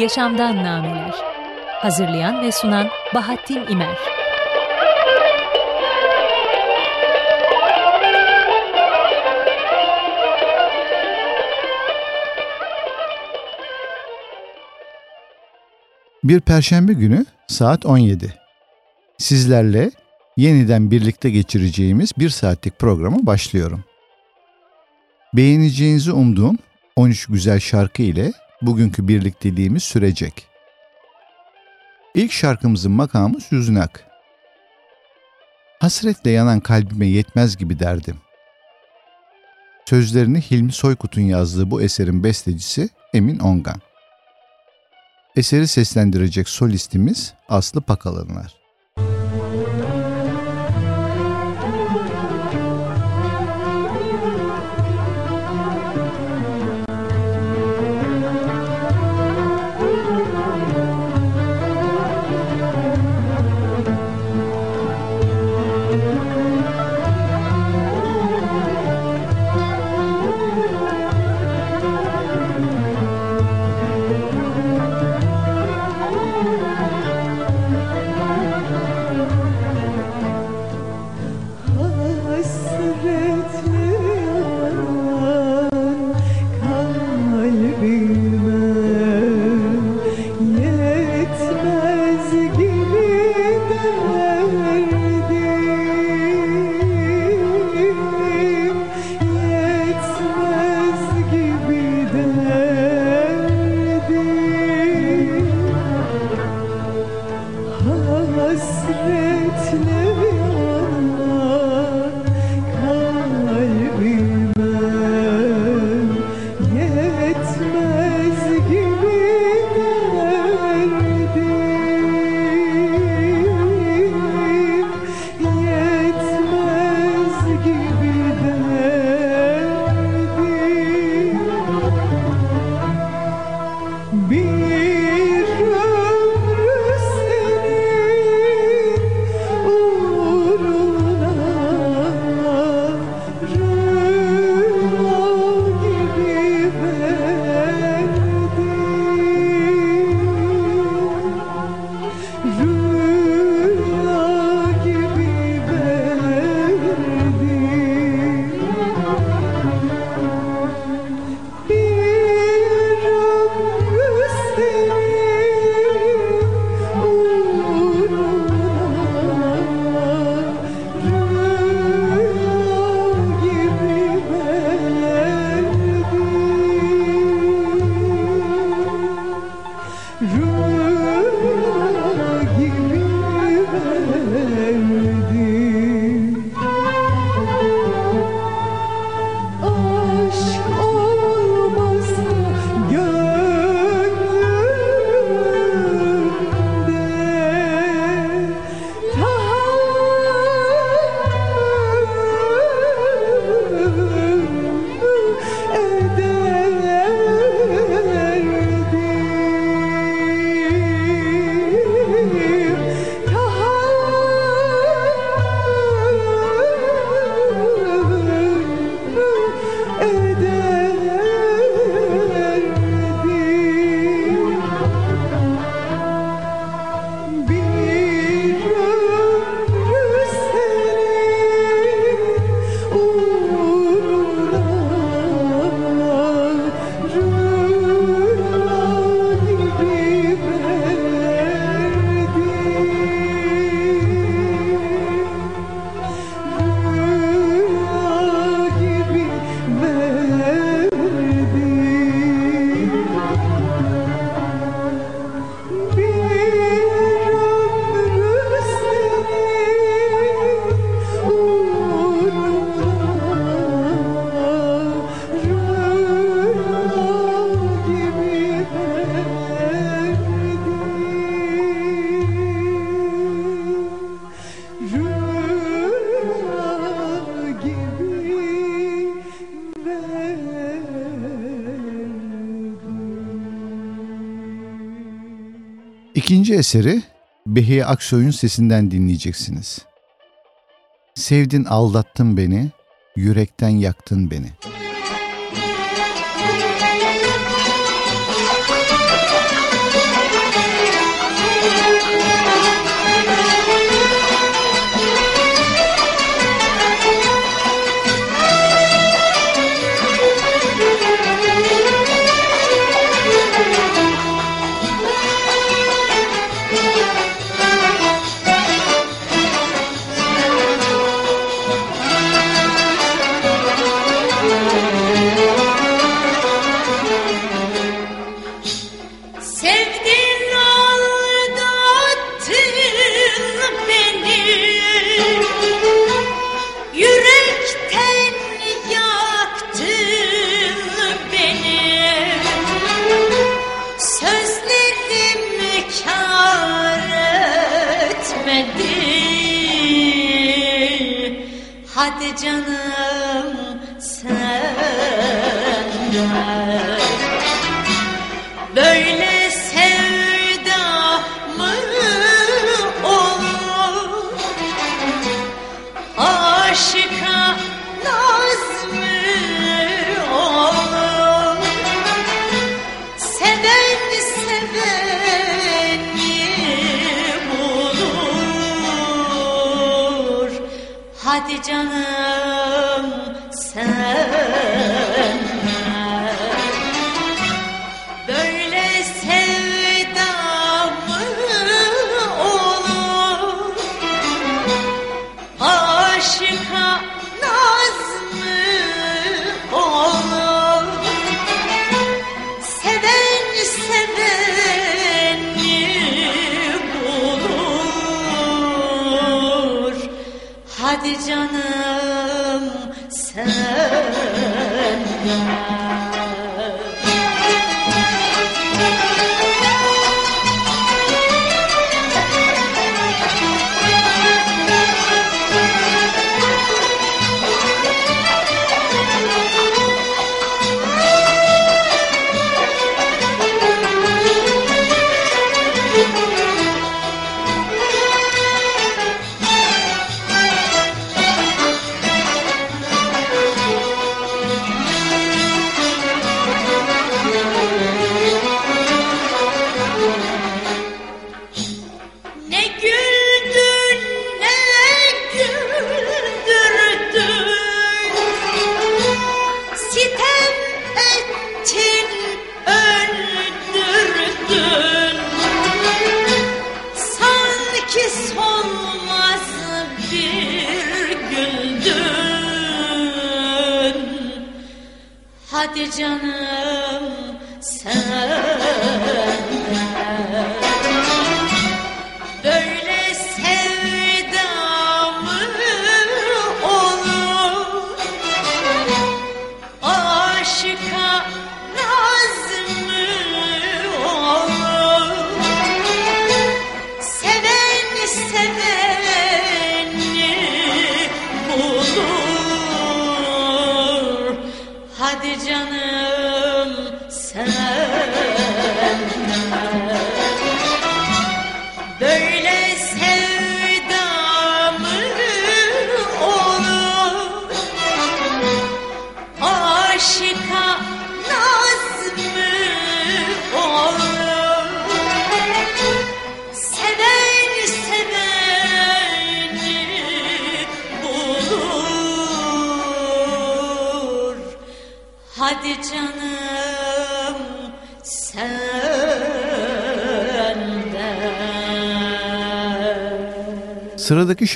Yaşamdan Nameler Hazırlayan ve sunan Bahattin İmer Bir perşembe günü saat 17. Sizlerle yeniden birlikte geçireceğimiz bir saatlik programa başlıyorum. Beğeneceğinizi umduğum 13 güzel şarkı ile bugünkü birlikteliğimiz sürecek. İlk şarkımızın makamı Süzünak. Hasretle yanan kalbime yetmez gibi derdim. Sözlerini Hilmi Soykut'un yazdığı bu eserin bestecisi Emin Ongan. Eseri seslendirecek solistimiz Aslı Pakalanlar. Eseri Behiye Aksoy'un sesinden dinleyeceksiniz. Sevdin aldattın beni, yürekten yaktın beni.''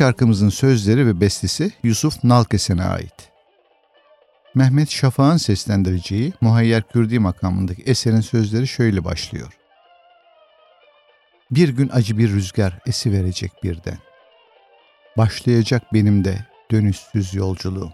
şarkımızın sözleri ve bestesi Yusuf Nalkesen'e ait. Mehmet Şafak'ın seslendireceği Muhayyer Kürdi makamındaki eserin sözleri şöyle başlıyor. Bir gün acı bir rüzgar esi verecek birden. Başlayacak benim de dönüşsüz yolculuğum.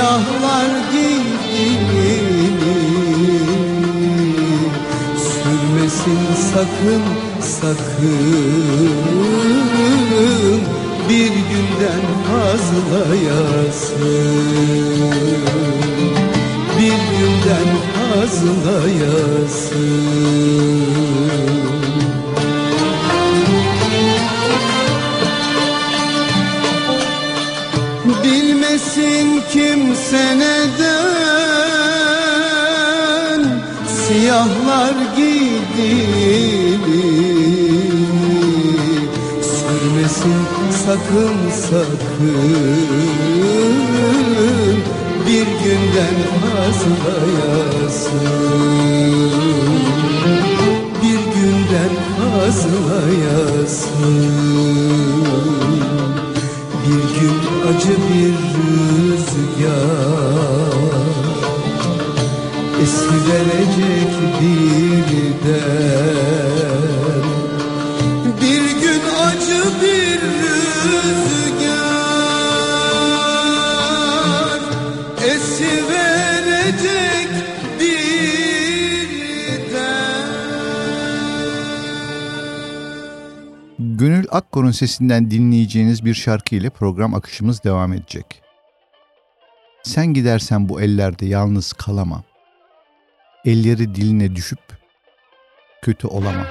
Siyahlar giydiğini Sürmesin sakın sakın Bir günden fazlayasın. Bir günden fazlayasın Bilmesin kimse neden Siyahlar giydiğini. Sürmesin sakın sakın Bir günden fazlayasın. Bir günden fazlayasın. Bir gün acı bir rüzgar Esiverecek birden Bir gün acı bir rüzgar Esiverecek birden Gönül Akkor'un sesinden dinleyeceğiniz bir şarkı ile program akışımız devam edecek. Sen gidersen bu ellerde yalnız kalamam. Elleri diline düşüp kötü olamam.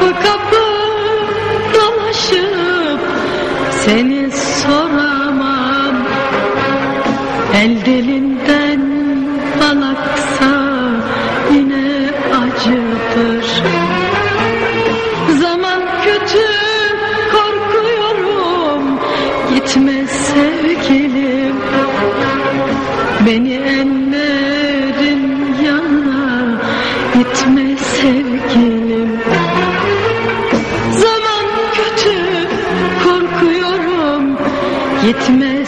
Kapı kapı dolaşıp seni soramam. El dilinden bal yine acıdır. Zaman kötü korkuyorum. Gitme sevgilim. Beni ellerin yanına gitme sevgilim Gitme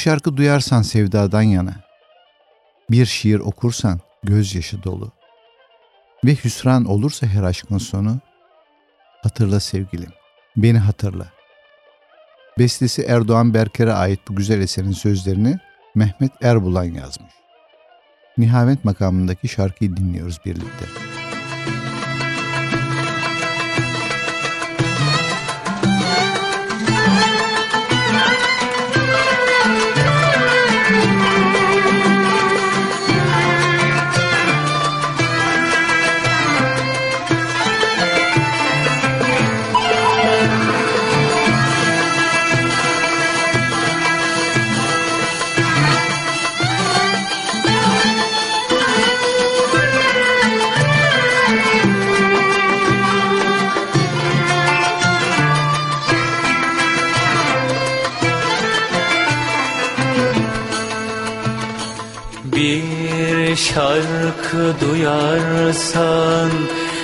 şarkı duyarsan sevdadan yana, bir şiir okursan gözyaşı dolu ve hüsran olursa her aşkın sonu, hatırla sevgilim, beni hatırla. Bestesi Erdoğan Berker'e ait bu güzel eserin sözlerini Mehmet Erbulan yazmış. Nihavent makamındaki şarkıyı dinliyoruz birlikte. Bir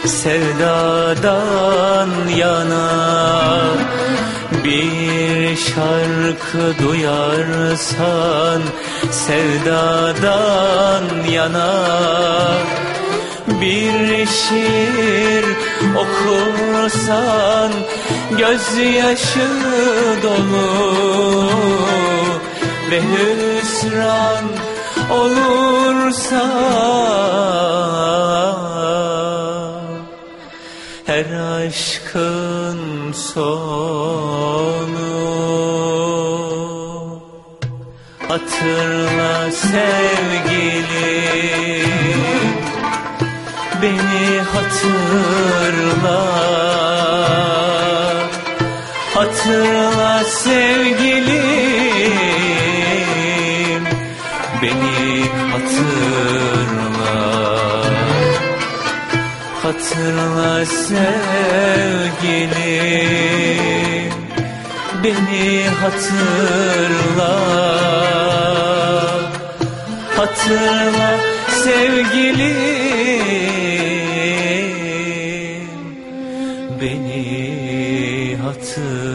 sevdadan yana Bir şarkı duyarsan sevdadan yana Bir şiir okursan gözyaşı dolu ve hüsran olursa her aşkın sonu. Hatırla sevgilim beni hatırla. Hatırla sevgilim beni hatırla hatırla sevgilim beni hatırla. Hatırla sevgilim beni hatırla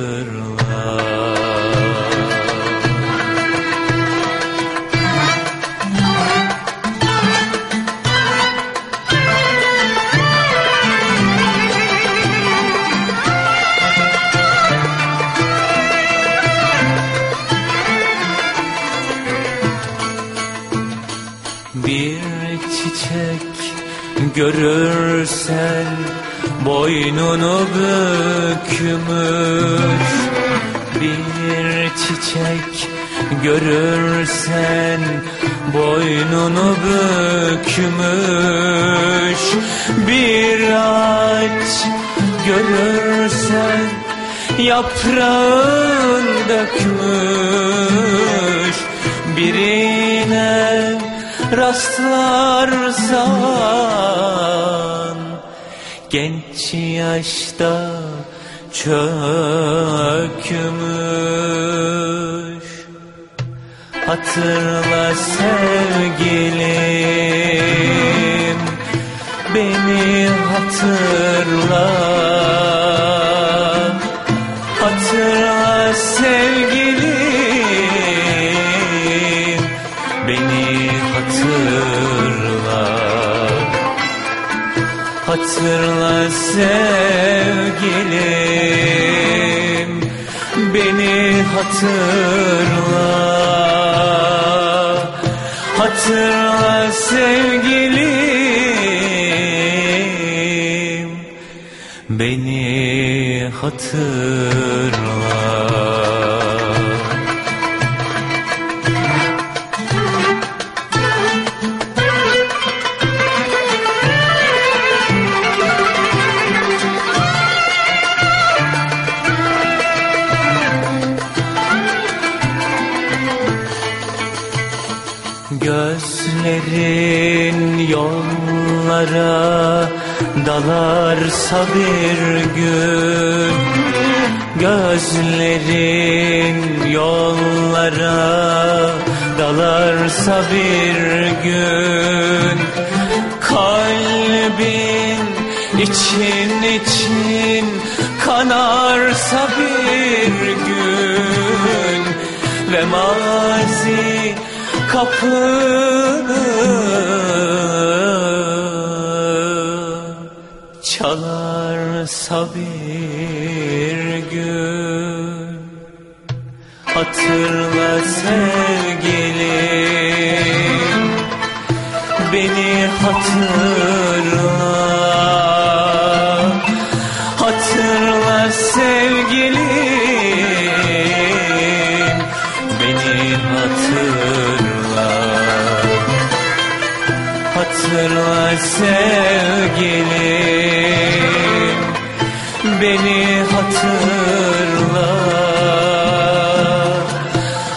boynunu bükmüş Bir çiçek görürsen boynunu bükmüş Bir ağaç görürsen yaprağın dökmüş Birine rastlarsan genç yaşta çökmüş. Hatırla sevgilim Beni hatırla Hatırla sevgilim Beni hatırla. Hatırla sevgilim Beni hatırla Gözlerin yollara dalarsa bir gün Gözlerin yollara dalarsa bir gün. Kalbin için için kanarsa bir gün Ve mazi kapını çalarsa bir gün. Hatırla sevgilim Beni hatırla sevgilim Beni hatırla.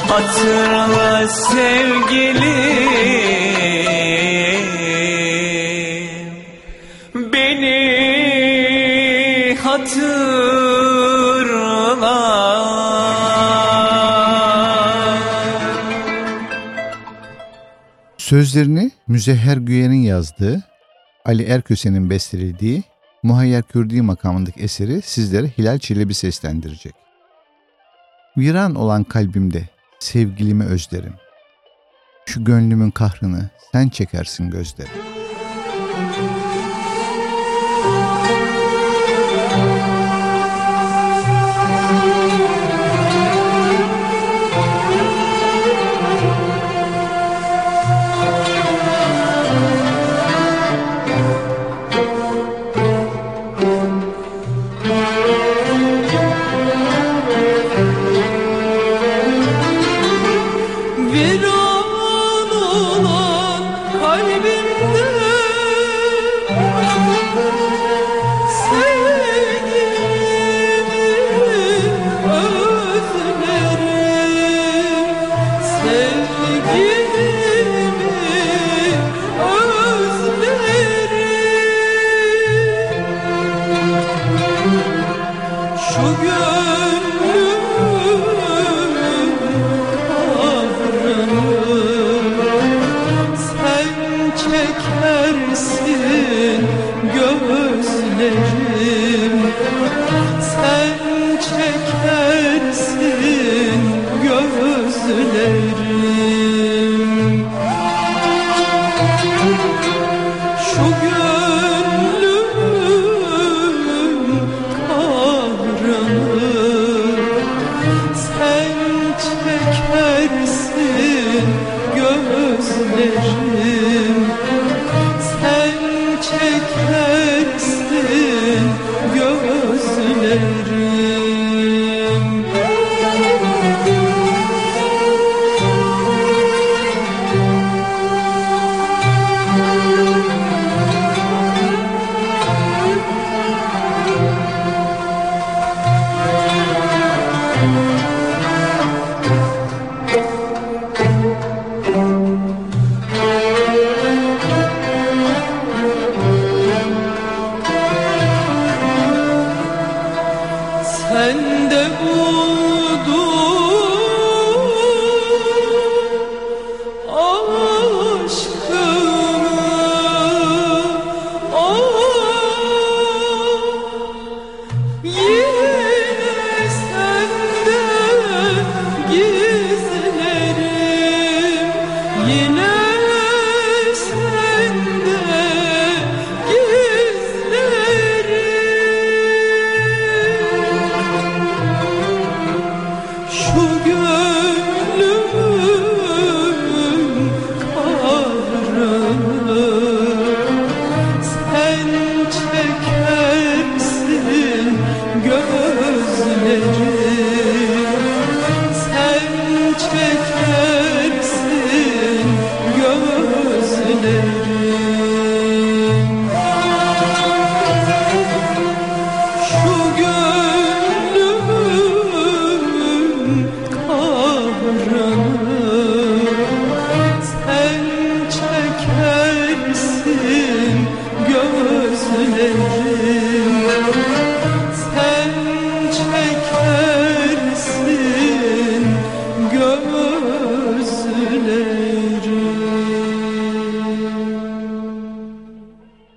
Hatırla sevgilim Beni hatırla. Sözlerini Müzehher Güyen'in yazdığı, Ali Erköse'nin bestelediği Muhayyer Kürdi makamındaki eseri sizlere Hilal Çelebi seslendirecek. Viran olan kalbimde sevgilimi özlerim. Şu gönlümün kahrını sen çekersin gözlerim.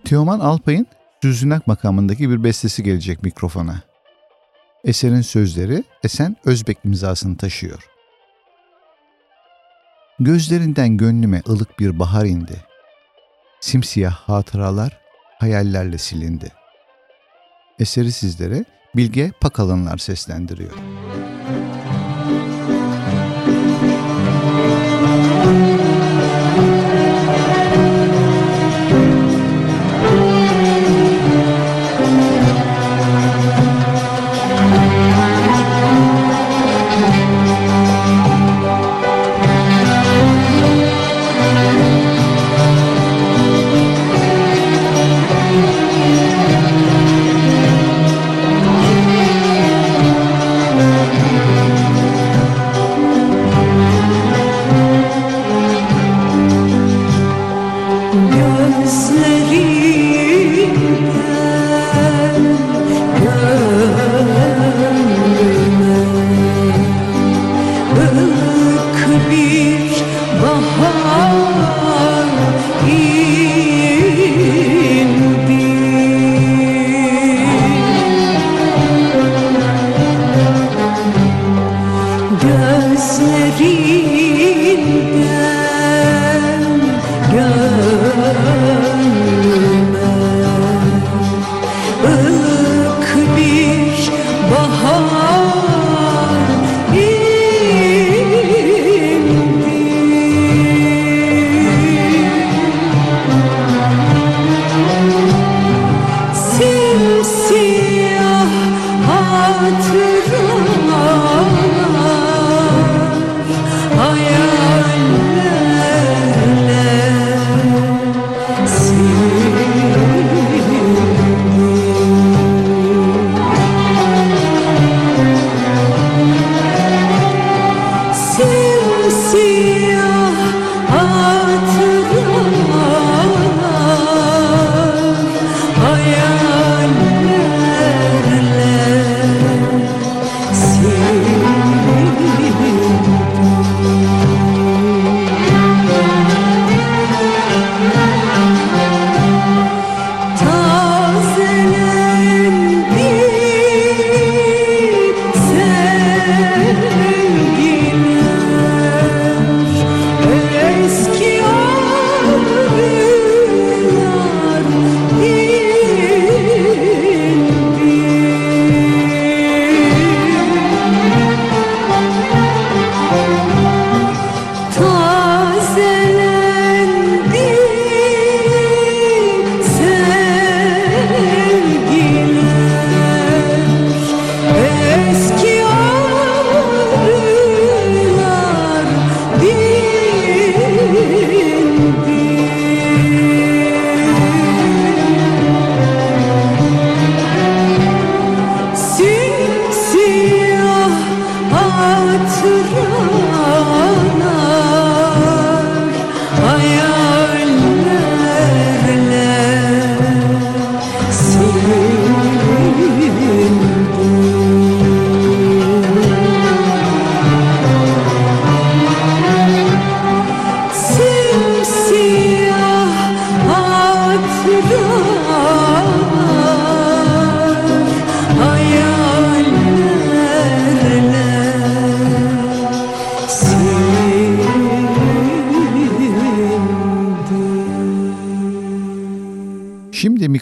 Teoman Alpay'ın Süzünak makamındaki bir bestesi gelecek mikrofona. Eserin sözleri Esen Özbek imzasını taşıyor. Gözlerinden gönlüme ılık bir bahar indi. Simsiyah hatıralar hayallerle silindi. Eseri sizlere Bilge Pakalınlar seslendiriyor. Ilık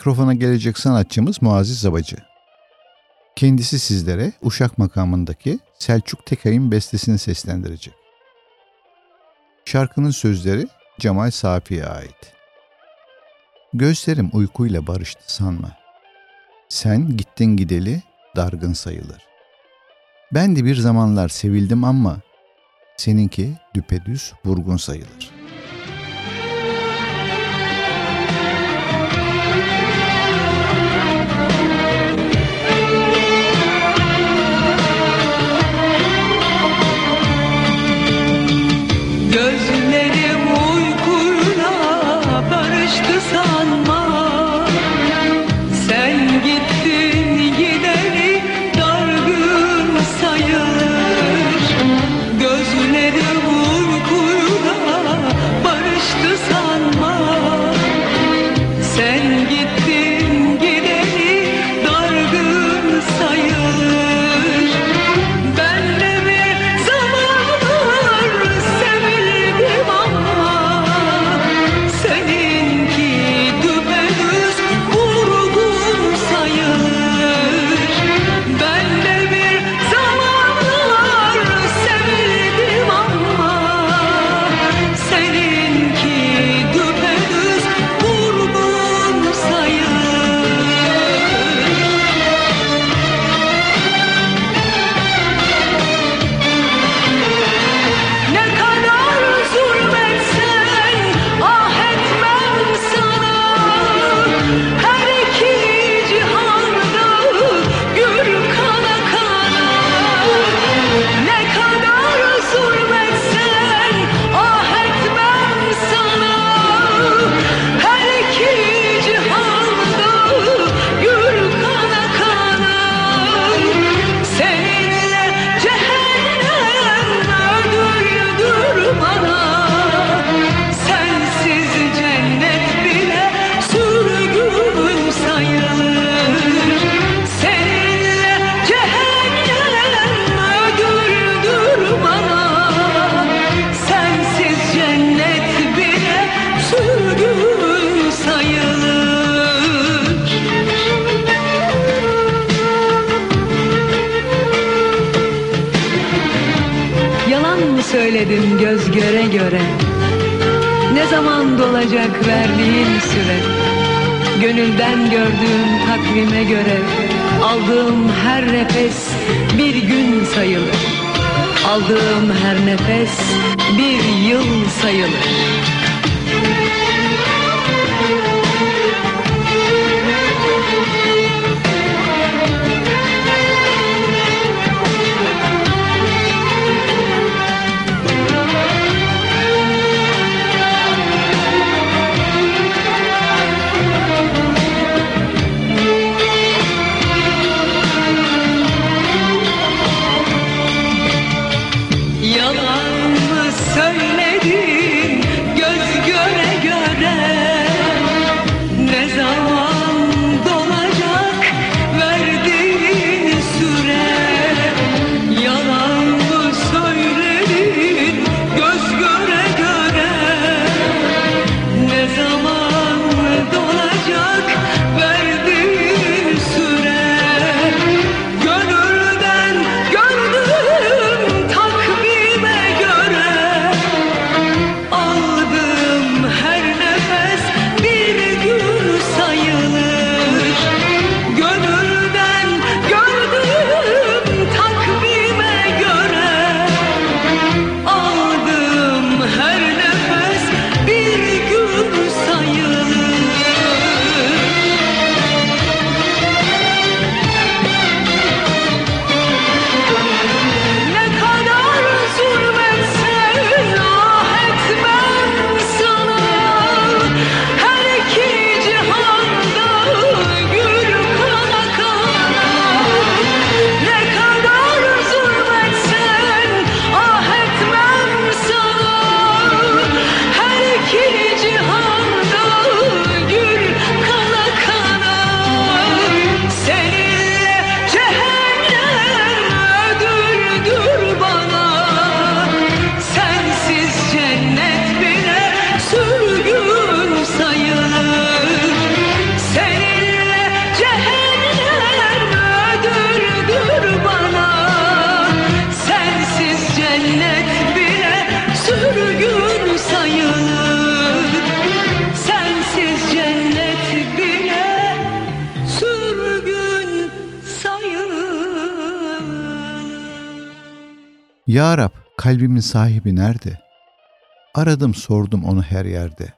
mikrofona gelecek sanatçımız Muazzez Zabacı. Kendisi sizlere Uşak makamındaki Selçuk Tekay'ın bestesini seslendirecek. Şarkının sözleri Cemal Safi'ye ait. Gözlerim uykuyla barıştı sanma. Sen gittin gideli dargın sayılır. Ben de bir zamanlar sevildim ama seninki düpedüz vurgun sayılır. kalbimin sahibi nerede? Aradım sordum onu her yerde.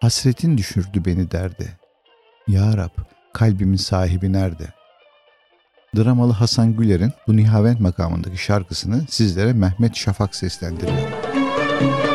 Hasretin düşürdü beni derde. Ya Rab, kalbimin sahibi nerede? Dramalı Hasan Güler'in bu Nihavent makamındaki şarkısını sizlere Mehmet Şafak seslendiriyor. Müzik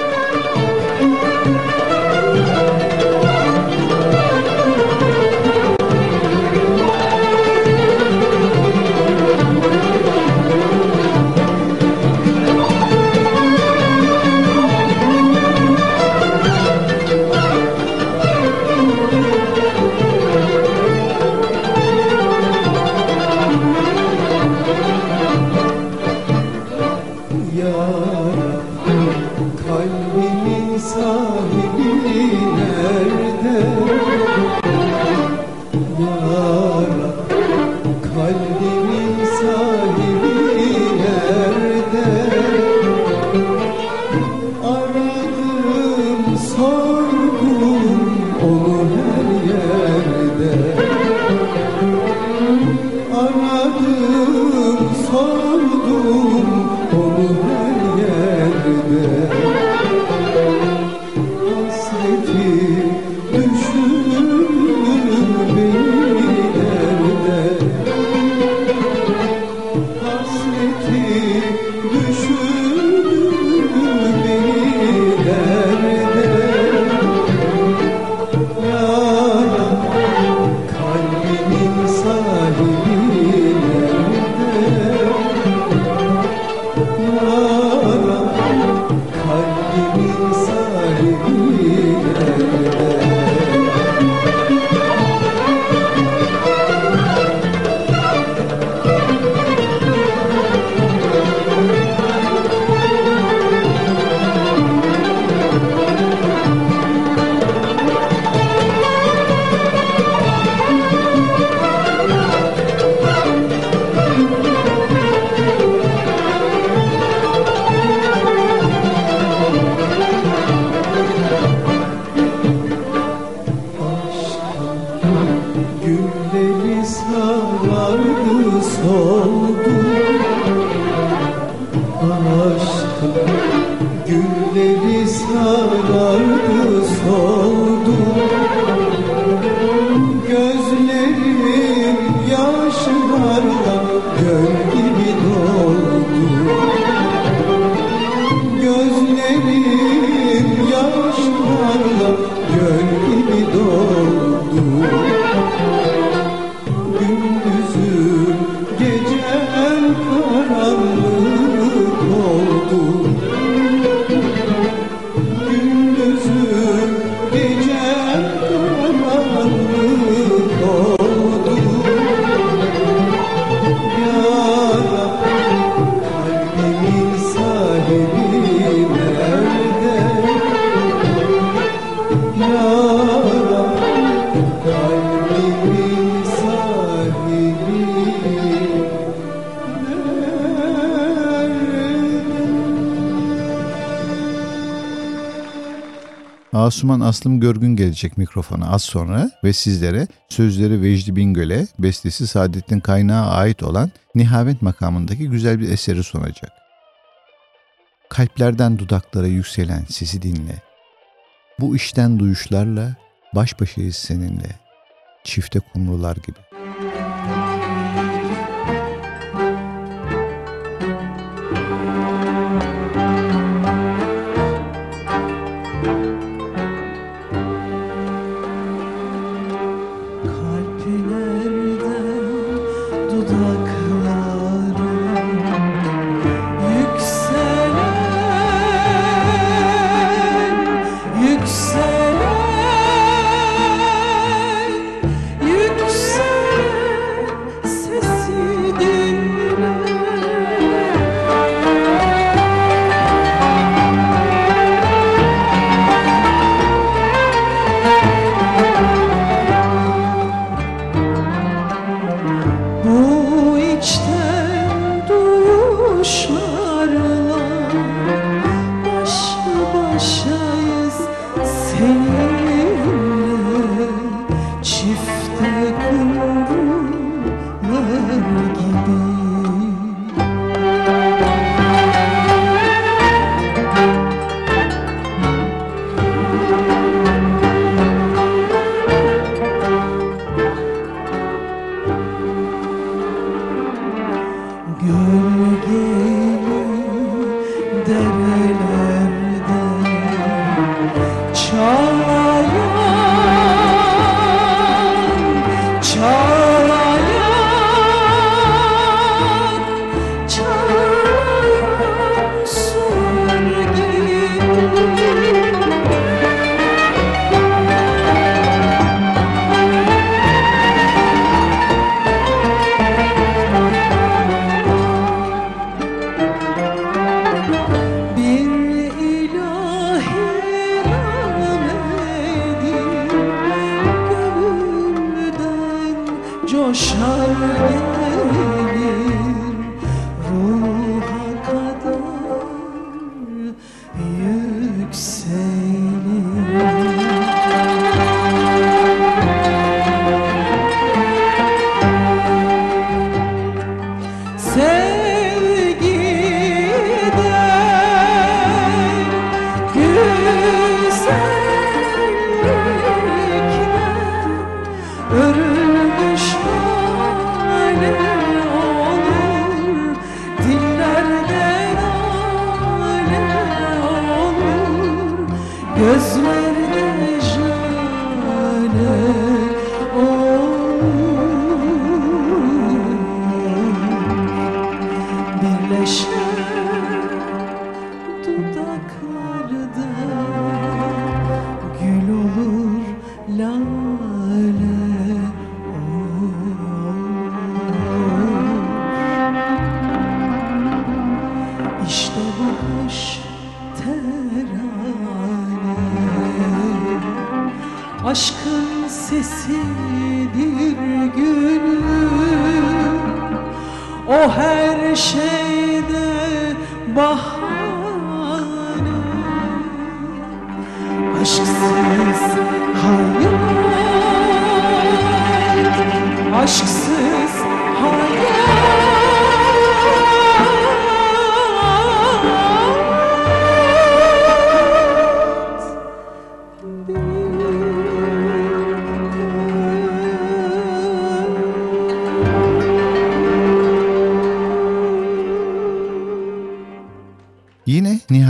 Asuman Aslım Görgün gelecek mikrofona az sonra ve sizlere sözleri Vecdi Bingöl'e, bestesi Saadettin Kaynağı ait olan Nihavent makamındaki güzel bir eseri sunacak. Kalplerden dudaklara yükselen sesi dinle. Bu işten duyuşlarla baş başayız seninle. Çifte kumrular gibi.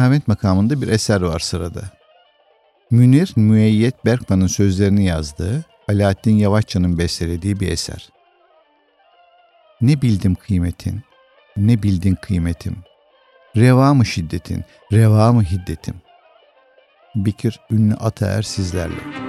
Keramet makamında bir eser var sırada. Münir Müeyyet Berkman'ın sözlerini yazdığı, Alaaddin Yavaşça'nın bestelediği bir eser. Ne bildim kıymetin, ne bildin kıymetim. Reva mı şiddetin, reva mı hiddetim. Bikir ünlü Ataer sizlerle.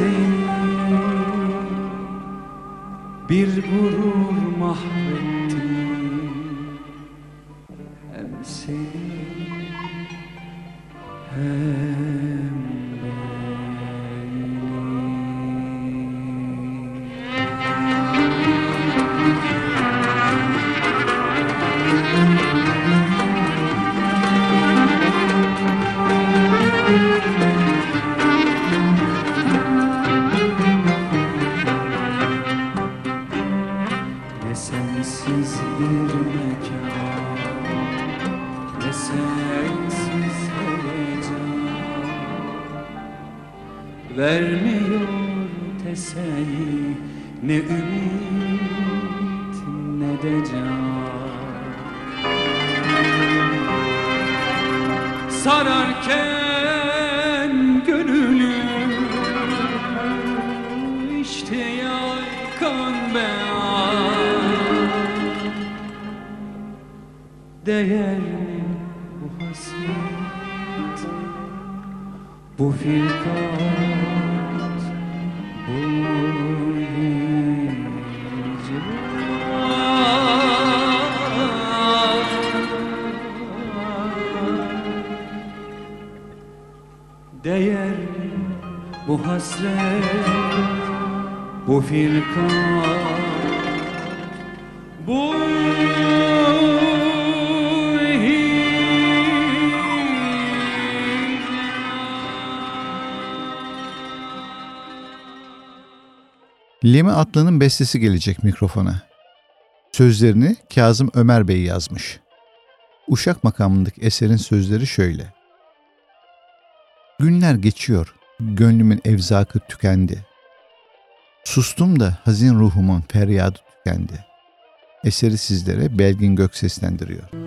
ben bu hasret Bu firkat Bu Lemi Atlı'nın bestesi gelecek mikrofona. Sözlerini Kazım Ömer Bey yazmış. Uşak makamındaki eserin sözleri şöyle. Günler geçiyor, gönlümün evzakı tükendi. Sustum da hazin ruhumun feryadı tükendi. Eseri sizlere Belgin Gök seslendiriyor.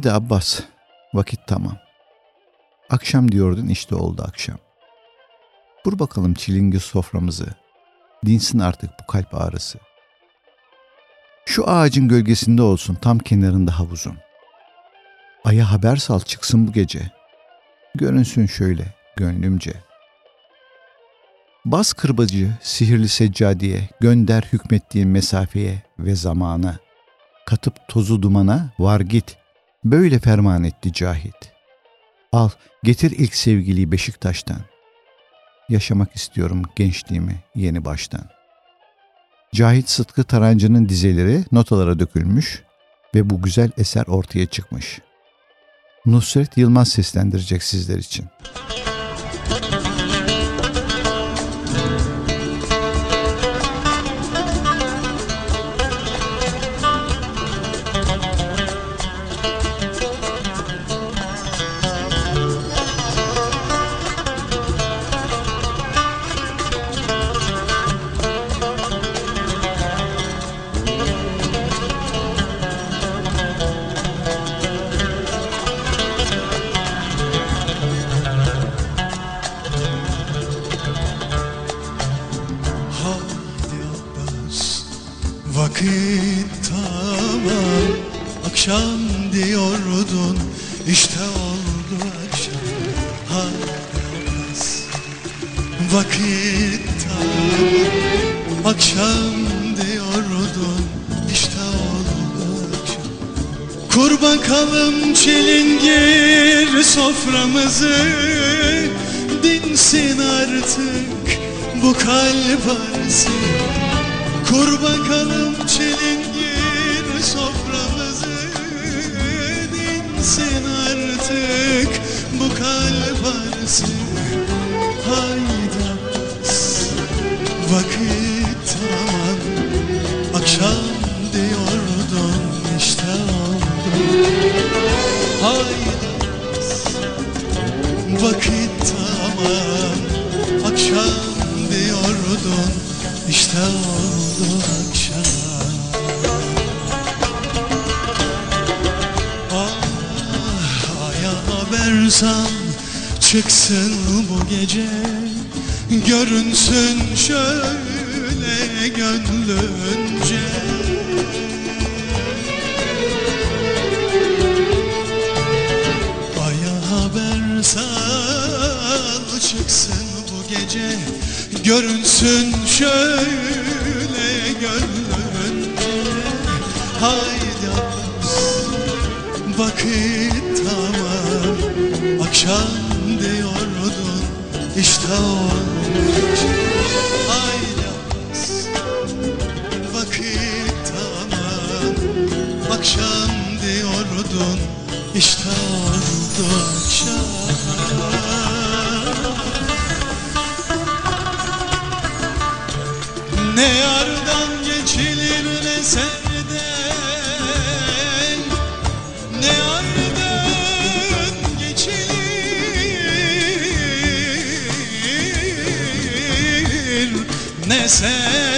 Haydi Abbas, vakit tamam. Akşam diyordun işte oldu akşam. Vur bakalım çilingi soframızı. Dinsin artık bu kalp ağrısı. Şu ağacın gölgesinde olsun tam kenarında havuzun. Aya haber sal çıksın bu gece. Görünsün şöyle gönlümce. Bas kırbacı sihirli seccadiye gönder hükmettiğin mesafeye ve zamana. Katıp tozu dumana var git Böyle ferman etti Cahit. Al getir ilk sevgiliyi Beşiktaş'tan. Yaşamak istiyorum gençliğimi yeni baştan. Cahit Sıtkı Tarancı'nın dizeleri notalara dökülmüş ve bu güzel eser ortaya çıkmış. Nusret Yılmaz seslendirecek sizler için. soframızı yaparsam çıksın bu gece. Görünsün şöyle gönlünce. Aya haber çıksın bu gece. Görünsün şöyle gönlünce. Haydi tamam Akşam diyordun işte olmuş Haydi vakit tamam. Akşam diyordun işte oldu akşam Ne yardan geçilir ne sevden Ne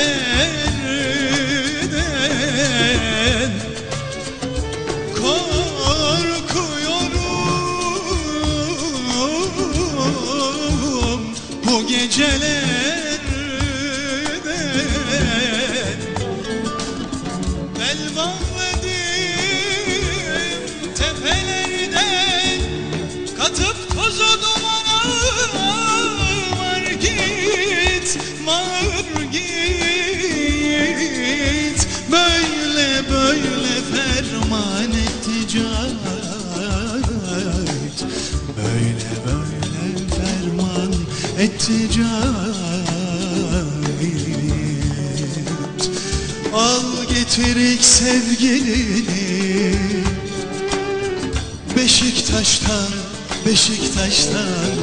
etti Cahit Al getirik sevgilini. Beşiktaş'tan, Beşiktaş'tan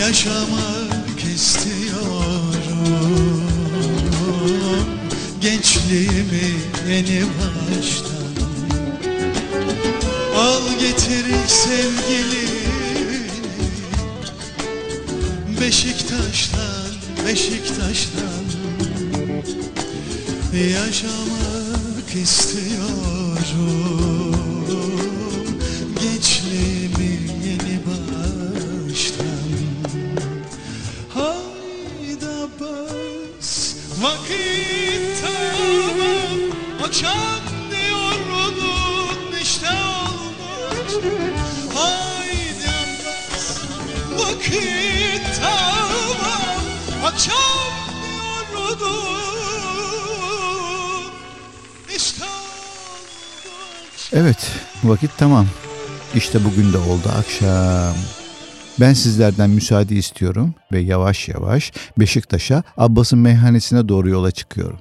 Yaşamak istiyorum. Gençliğimi yeni baştan. Al getirik sevgilini Beşiktaş'tan Yaşamak istiyorum vakit tamam. İşte bugün de oldu akşam. Ben sizlerden müsaade istiyorum ve yavaş yavaş Beşiktaş'a Abbas'ın meyhanesine doğru yola çıkıyorum.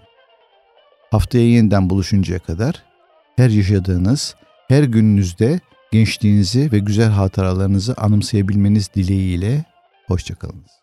Haftaya yeniden buluşuncaya kadar her yaşadığınız, her gününüzde gençliğinizi ve güzel hatıralarınızı anımsayabilmeniz dileğiyle hoşçakalınız.